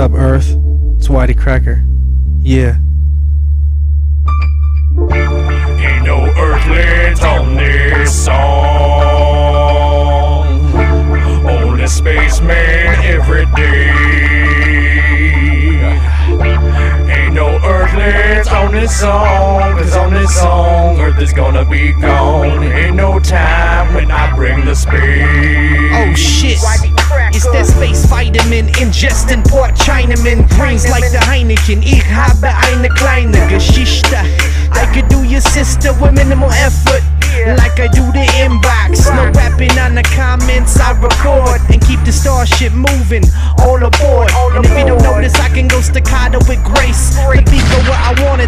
up, Earth? It's YTcracker. Yeah. Ain't no earthlings on this song. Only spaceman every day. Ain't no earthlings on this song. Cause on this song, Earth is gonna be gone. Ain't no time when I bring the space. Vitamin ingesting Port Chinaman brains like the Heineken. Ich habe eine kleine Geschichte. I could do your sister with minimal effort. Like I do the inbox. No rapping on the comments I record and keep the starship moving. All aboard. And if you don't notice, I can go staccato with grace. The beat go where I want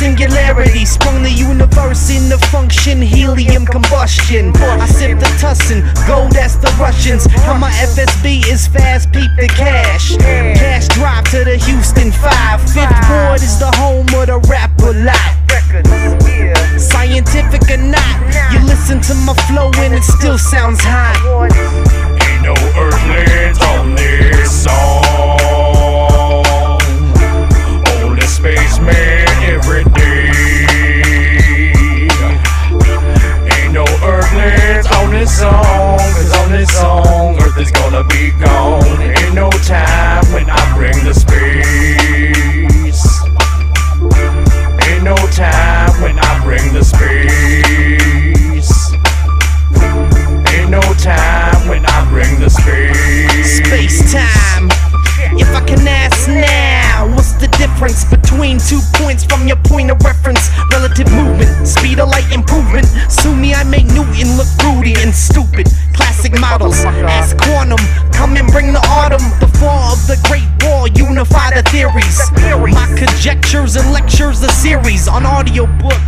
singularity sprung the universe into function, helium combustion. I sip the tussin, gold that's the Russians. How my FSB is fast, peep the cash. Cash drop to the Houston 5. Fifth ward is the home of the rapper lot. Is gonna be gone. Ain't no time when I bring the space. Ain't no time when I bring the space. Ain't no time when I bring the space. Space time. If I can ask now, what's the difference between two points from your point of reference? Relative movement, speed of light improvement. Sue me, I Newton look and stupid. Classic models, ask quantum, come and bring the autumn. The fall of the Great Wall, unify the theories. My conjectures and lectures, a series on audiobook.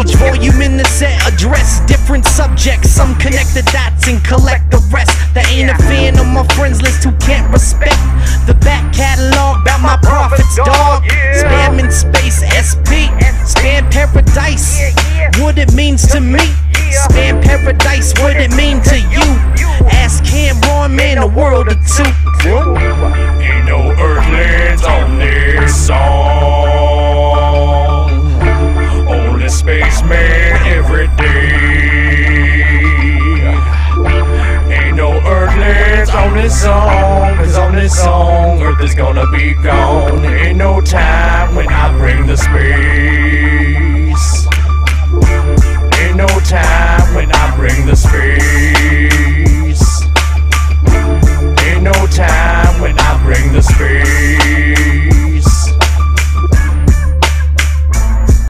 Each volume in the set address different subjects. Some connect the dots and collect the rest. That ain't a fan of my friends list who can't respect the back catalog about my profits, dog. Spam in space, SP. Spam paradise. What it means to me. Spam paradise, what it mean to you. Ask Cameron, man, a world or two. Ain't no earthlings on this song. Only spaceman every day. Ain't no earthlings on this song. Cause on this song, Earth is gonna be gone. Ain't no time when I bring the space. when I bring the space. Ain't no time.